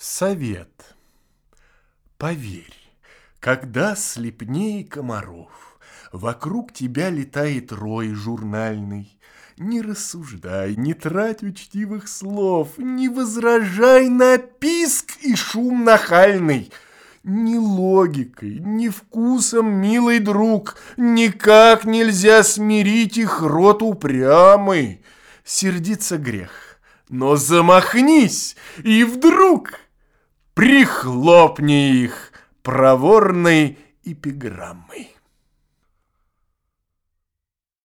Совет. Поверь, когда слепней комаров Вокруг тебя летает рой журнальный, Не рассуждай, не трать учтивых слов, Не возражай на писк и шум нахальный. Ни логикой, ни вкусом, милый друг, Никак нельзя смирить их рот упрямый. Сердиться грех, но замахнись, и вдруг прихлопни их проворной эпиграммой.